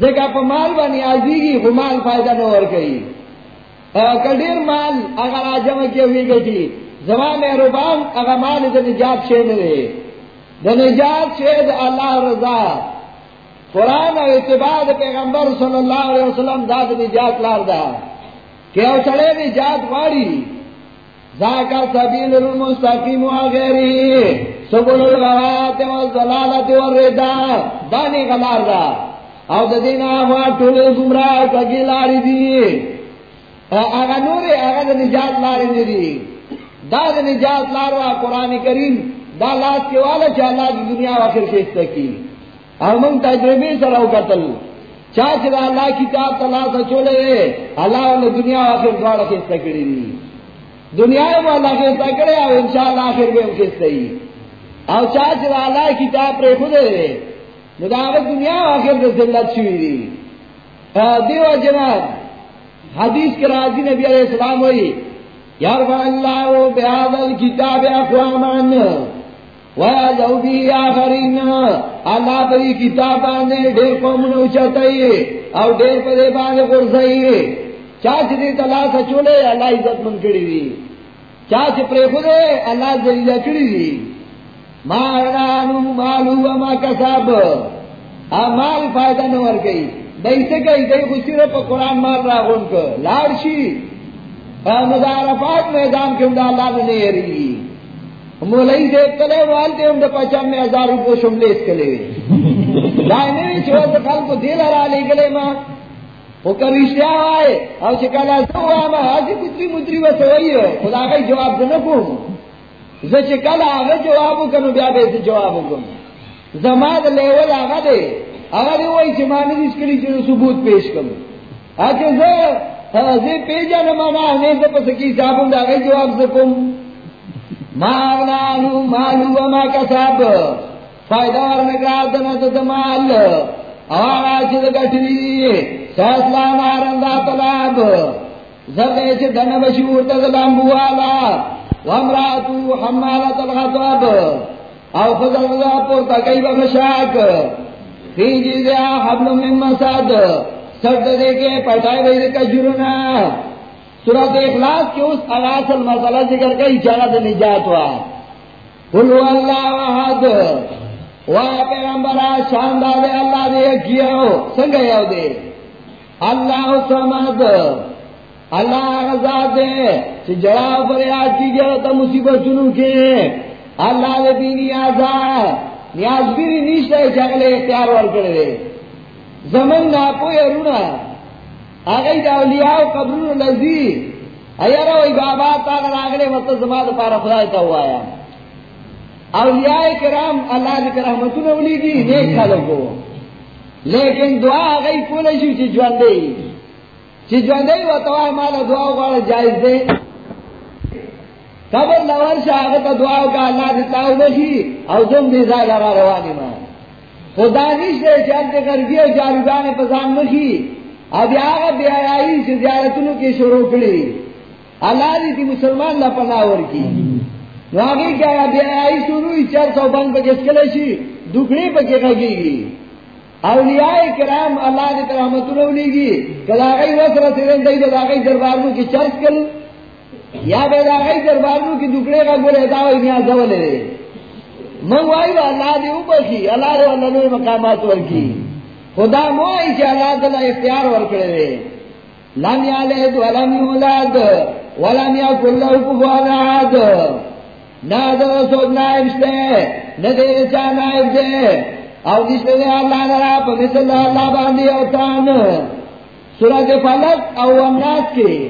[SPEAKER 1] زکا پا مال بانی آزیگی خو مال فائدہ نو ورکی کڈیر مال اگر آجم کی ہوئی گٹی زمان مہربان اگر مال دا نجات شید دے دا نجات شید اللہ رضا. قرآن اور اتباع پیغمبر صلی اللہ علیہ وسلم دا دا نجات لار دا کہ او چڑے نجات واری ذاکا سبیل المستقیم و غیری سبل الغوات والضلالت والردا دانی غلار دا او دا دینا آفات طول گمراہ کگی لاری دی اگر نور اگر دا نجات لاری دی دا دا نجات لاروا قرآن کریم دا لاس کے والا چاہ اللہ کی دنیا آخر خیست کی اور من تجربے سر او قتل چاچ دا اللہ کتاب تلا سا چولے اللہ نے دنیا آخر دوارا خیست کری دی دنیا میں اللہ خیست کرے اور انشاءاللہ آخر میں خیست ہی اور چاچ دا اللہ کتاب پر خود ہے نداوت دنیا آخر سے ذلت شوئی دی دیو جناب حدیث کے راضی نبی علیہ السلام ہوئی یرفع اللہ بہذا الكتاب اقوامان ویدعو بی آخرین، اللہ پری کتاب آنے دیر قوم نوچتائی او دیر پر پدے بانے قرصائی چاچ دی تلا سچولے اللہ عزت من کری دی۔ چاچ پرے خودے، اللہ زلیلہ کری دی۔ ما مارانو مالو اما کساب مال فائدہ نور گئی دئی سے گئی گئی خوشی رہے قرآن مار رہا ان کو لاڑشی مزارفات میدان کے اندر اللہ نے نہیں رہی مولئی سے کلے والتے ہم پچم میں ہزار روپے شملے اس شملیس کلے دائنے چھوڑ تو کل کو دل ہرا لے گلے ماں۔ وہ کبھی آئے۔ اور چکالا سو آما آج کتری متری بس وہی ہے۔ خدا کا جواب دے نکو۔ چکل آگے جواب کنو، بیا بے سے جواب کم زماد لیول آگا دے۔ اگر وہی کے لیے ثبوت پیش کرو۔ آگے پیجا ہمیں سے پس کی دا گئی جواب مالو وما کساب۔ فائدہ دنا دمال چیز گٹری۔ ساسلا طلاب۔ چی دن بشور بوالا حمالت الغطاب۔ او پورتا کئی بخشاک فی جیزیا حبل من مساد سرد دے کے پٹائے کا جرنا سورت اخلاص کے اس الاصل مسئلہ ذکر کئی چرد نجات ہوا۔ اللہ وحد وا پیغمبرا شاندار اللہ دے کیا ہو سنگ یاو دے۔ اللہ سمد۔ اللہ رضا دے۔ کہ جڑا فریاد کی گیا تو مصیبت چنو کے۔ اللہ دے دینی آزاد۔ نیاز بھی نیش ہے جگلے اختیار ور کرے زمن نہ کوئی ارونا آگئی دا اولیاء و قبرون لذی ایرا وی بابا تاگر آگلے مطلب زمان دا پارا خدا تا ہوا آیا اولیاء کرام اللہ نے کرامتون اولی دی نیک خلقو لیکن دعا آگئی پولے شو چی جواندے۔ چی جواندے و تواہ مالا دعا گوڑا جائز دے۔ قبر لور شاہ آگتا دعا کا اللہ دیتا ہو نشی او دم دیزائی لرا روانی مان خدا نیش دے چانتے کر گیا جاروگانے پسان مخی اب آگا بے آئی سے زیارتنوں کی شروع کری اللہ دی تھی مسلمان لا پناور کی۔ آگے کیا بے آئی شروع چار سو بند پہ کس کلشی دکھڑی پہ کے گی گی۔ اولیاء کرام اللہ نے کرامت نولی گی۔ کلاغی وسر سرن دئی داغی درباروں کی چرچ کل۔ یا بے داغی درباروں کی دکڑے کا گل ادا ہوئی یہاں زول ہے منگوائی اللہ دے اوپر کی، اللہ دے اللہ مقامات ور کی۔ خدا موئی چی اللہ تعالی اختیار ورکڑے دے لم یالد ولم یولد ولم یکن له کفوا احد۔ نہ دو سو نائب سے نہ دے چا نائب دے۔ او جس نے اللہ نرا پا مثل اللہ باندی اوتان۔ سورج فلق او الناس کے۔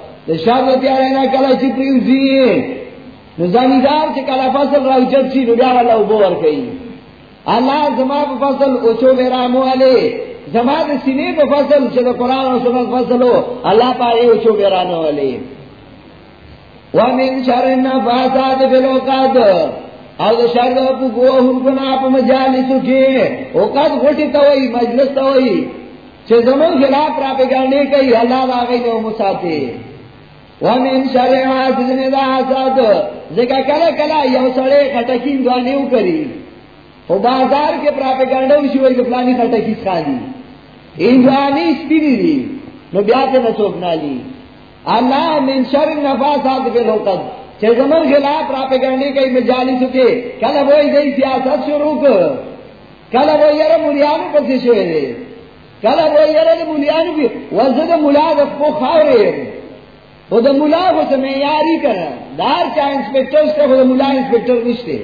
[SPEAKER 1] وقب نا کلا پریوزی نو زمیدار کلا فصل راو نو اللہ بور کئی اللہ زما پا فصل سینے فصل قرآن سنت اللہ والے ومن شر النفاسات او شر پو گو ہم کنا پا مجالسو اوقات مجلس توئی چھے زمان خلاف راپے گرنے کئی اللہ دا آگئی دو مساتے ومن شر حاسد ندا حسد ذکر کلا کلا یو سڑے خٹکین دوانیو کری وہ بازار کے پراپے گنڈا اسی وہی کہ فلانی خٹکی کھا دی انجوانی اسپیری دی۔ نو بیاتے نہ سوکنا لی اللہ من شر نفاسات کے لوکت چھے زمن خلاف پراپے گنڈے کئی میں جالی سکے۔ کلا وہی گئی سیاست شروع کر۔ کلا وہی یرا ملیانو پسی شوئے دے۔ کلا وہی یرا ملیانو بھی وزد ملا دفو خاورے۔ وہ دا ملا وہ سے معیاری کر دار چاہ انسپیکٹر اس کا وہ ملا انسپیکٹر نشتے۔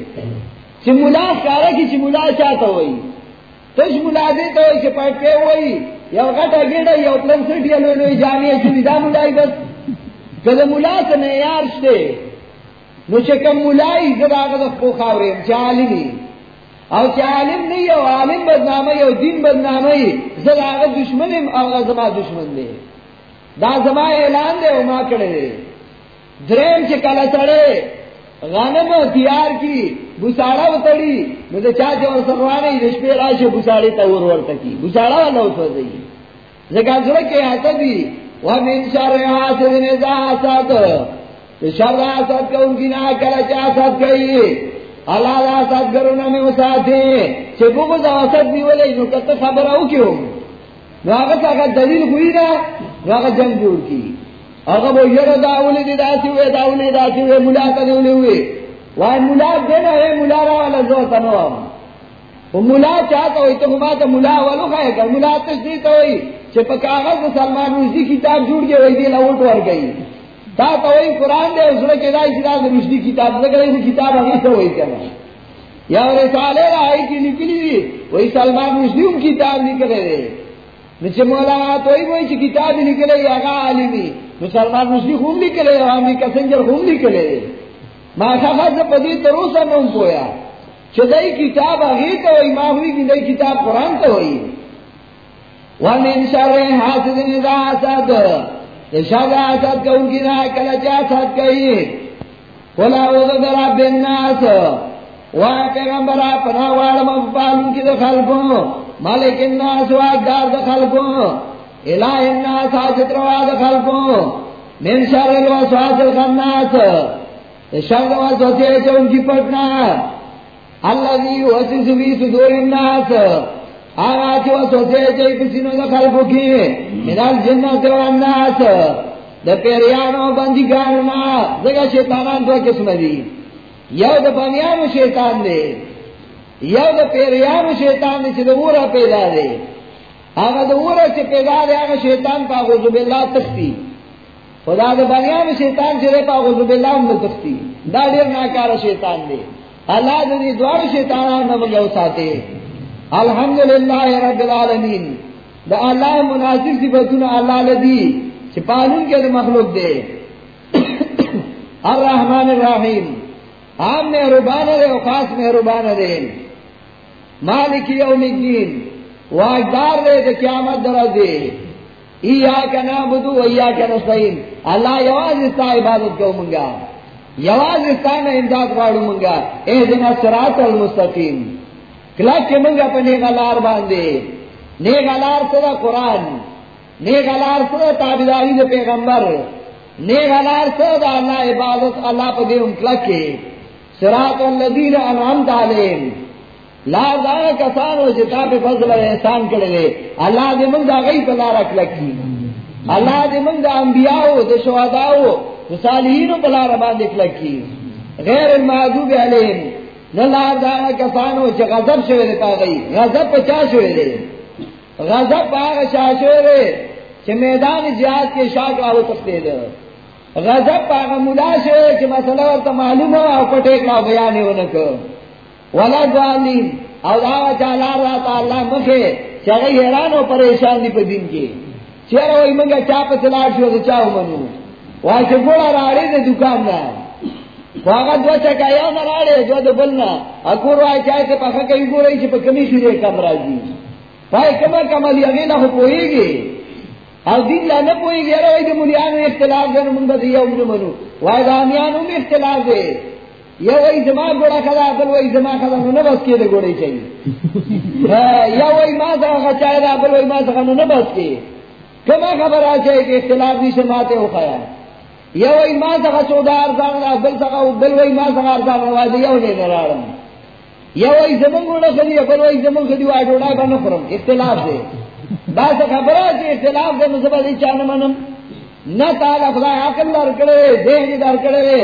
[SPEAKER 1] چملا کارا کی چملا چاہتا ہوئی۔ تش ملا دے تو اسے پڑھ کے ہوئی۔ یا گٹا گیڑا یا پلن سٹ یا لوئی لوئی جانی ہے چلی دا ملائی بس۔ کدھا ملا سے نیار شتے۔ نو چکم ملائی زد آگا دا پو خاوری چا عالمی او چا عالم نہیں او عالم بدنامی او دین بدنامی زد آگا دشمن آگا زما دشمن دے۔ دا زما اعلان دے او ما کڑے دے درین چکالا سڑے غنم تیار کی بساڑا اتڑی مجھے چاچے اور سروانے رشپے راشے بساڑی تا ور ورتا کی. بساڑا والا اتو دی زکا سرک کے آتا دی ومن شر حاسد نزا حسد. شر حسد کا ان کی نا کلا چا حسد کئی اللہ دا حسد کرونا میں اساتے چھے بغض حسد بھی ولے نو کتا خبر آو کیوں نو آگا ساکا دلیل ہوئی نا نو جنگ جوڑ کی۔ اگر وہ یہ داولی دی داسی ہوئے، داولی داسی ہوئے ملا کدولی ہوئے۔ وہاں ملا دینا ہے ملا را والا زو تنو وہ ملا چاہتا ہوئی تو ہما تو ملا والو کھائے گا ملا تشریح تو ہوئی چھے پا کاغذ سلمان رشدی کتاب جوڑ کے وہی دی لوٹ ور گئی۔ تا تو ہوئی قرآن دے اس رکے دا اسی راز رشدی کتاب لگر اسی کتاب اگی تو ہوئی کہنا یا رسالے رہائی کی نکلی دی وہی سلمان رشدی ان کتاب نکلے دے۔ نیچے مولا تو ہی وہی کتاب نکلے یا گا عالمی مسلمان مسلم خون نکلے امریکہ سنجر خون نکلے ماں سے پدی تروسا میں ان پویا. چدئی کتاب آگی تو ہوئی ماں ہوئی کہ نئی کتاب قرآن تو ہوئی ون ان شر ندا کا ان کی نہ کہی وہ ذرا وہاں پیغمبر مفال ان کی دخل کو مالک الناس واقدار دخل کو الہ الناس حاجت روا دخل کو من شر الوسواس الخناس، شر وسوسے جو ان کی پٹنا الذي يوسوس في صدور الناس آغا چی وسوسے جو پسینو دخل کو کی، من الجنت والناس دا پیریانو بندی بندگاننا زگا شیطانان دو قسم دی، یو دا بنیانو شیطان دے یو دا پیریانو شیطان دے چی دا مورا پیدا دے. آگا دا اورا چی پیدا دے آگا شیطان پا غضب اللہ تختی. خدا دا بنیان شیطان چی دے پا غضب اللہ ہم تختی. دا دیر ناکار شیطان دے. اللہ دا دی دوار شیطان آنا مگو ساتے. الحمدللہ رب العالمین. دا اللہ مناظر صفتون اللہ لدی. چی پالون کے دا مخلوق دے. الرحمن الرحیم. عام مہربان دے و خاص مہربان دے. مالک یوم الدین واقدار دے تو قیامت درا دے ایا کا نعبدو و ایا کا نستعین۔ اللہ یواز استا عبادت کو منگا۔ یواز استا نا امداد واڑو منگا۔ اے دن الصراط المستقیم۔ کلاک کے منگا پہ نیک الار باندے۔ نیک الار صدا قرآن۔ نیک الار صدا تابداری دے پیغمبر۔ نیک الار صدا اللہ عبادت، اللہ پہ دے کلاک کے صراط الذین انعمت علیہم۔ لا دا کسانو جتا جی پہ فضل احسان کرے دے اللہ دے منگ دا غی پلا رکھ لکی۔ اللہ دے منگ دا انبیاء انبیاءو دا شہداؤ دا صالحینو پلا ربان دیکھ لکی۔ غیر المعذوب علیہم۔ نلا دا کسانو چا جی غضب شوئے دے پا غی غضب پا چا شوئے دے۔ غضب پا آغا شاہ شوئے دے۔ چا میدان جہاد کے شاک راہو تختے دے۔ غضب پا آغا ملا شوئے چا مسئلہ ورطا معلوم ہو او پٹیک راہ بیانے ہونکو۔ ولا دوالین او دا چالا رات اللہ مکھے چاگئی حیران و پریشان دی پا دین کی چیرا وی منگا چاپ سلاٹ شو دا چاو منو. وہاں سے گوڑا راڑے دے دکان نا. وہاں دو چکا یا نراڑے جو دا بلنا. اکور وائی چاہے سے پاکا کئی گوڑای چی پا کمی شدے کم راجی. پای کما کمالی اگینا ہو پوئی گی او دین لا نہ پوئی گی ارہ وی دا ملیانو اختلاف دے من بدی یوم نمانو وائی دامیانو میں اختلاف دے. یا وہی جمع گوڑا کھدا بل وہی جمع کھدا نو بس کے دے گوڑے چاہیے یا وہی ماں سا چاہے دا بل وہی ماں سا نو بس کے کما خبر آ چاہے کہ اختلاف نہیں سماتے ہو خیا یا وہی ماں سا چودہ ارزان دا بل سا بل وہی ماں سا ارزان وا دے یو نے نراڑم یا وہی زمن گوڑا کھدی بل وہی زمن کھدی وا ڈوڑا کا نہ کرم اختلاف دے با سا خبر آ کہ اختلاف دے مزبا دی چانہ منم. نہ تعالی خدا عقل دار کرے ذہن دار کرے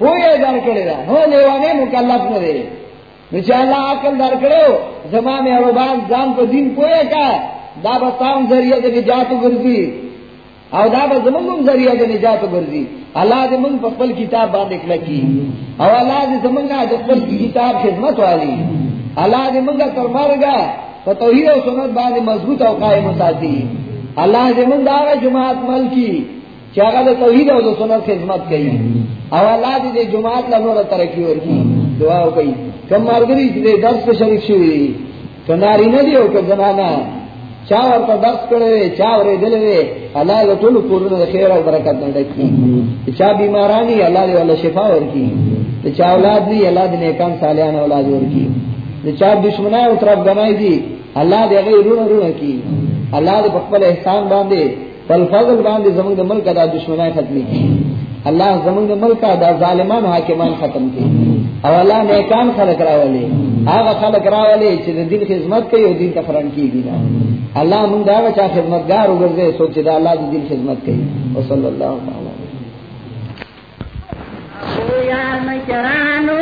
[SPEAKER 1] در کرے دا. ہو لیوانے مکلف نہ دے. اللہ عقل در زمان میں زان کو دین پوئے کا. دا بستان ذریعہ دے گردی. او دا با زمانگم ذریعہ دے نجات اللہ دے منگ کتاب باندے کلکی او اللہ دے زمانگا دے کتاب خدمت والی. اللہ دے منگا تر توحید و سنت باندے مضبوط او قائم ساتی اللہ دے منگ جماعت ملکی. چاگا دے توحید و سنت خدمت کئی. او اللہ دے دے جماعت لنور ترکی ورکی. دعا ہو کئی. کم مرگری دے درس پہ شریک شوئی تو ناری ندی ہو کہ زمانہ. چاور کا درس کرے وے چاور دلے وے. اللہ لے ٹول کورن دے خیر او برکت نہ ڈکی. چا بیمارانی اللہ دے والا شفا ور کی تے چا اولاد دی اللہ دے نیکان صالحان اولاد ور کی تے چا دشمنا او طرف گنائی دی، اللہ دے غیر رو رو کی. اللہ دے بخبل احسان باندے فل فضل باندے زمن دے ملک دا دشمنا ختم کی. اللہ زمنگ ملکا دا ظالمان حاکمان ختم کی. او اللہ نیکان خلق راولے آغا خلق راولے چھ دین خدمت کئی او دین کا فرن کی گی اللہ من دا چا خدمتگار اگر دے سوچے دا اللہ دین خدمت کئی. وصل اللہ علیہ وسلم.
[SPEAKER 2] یا مشرانو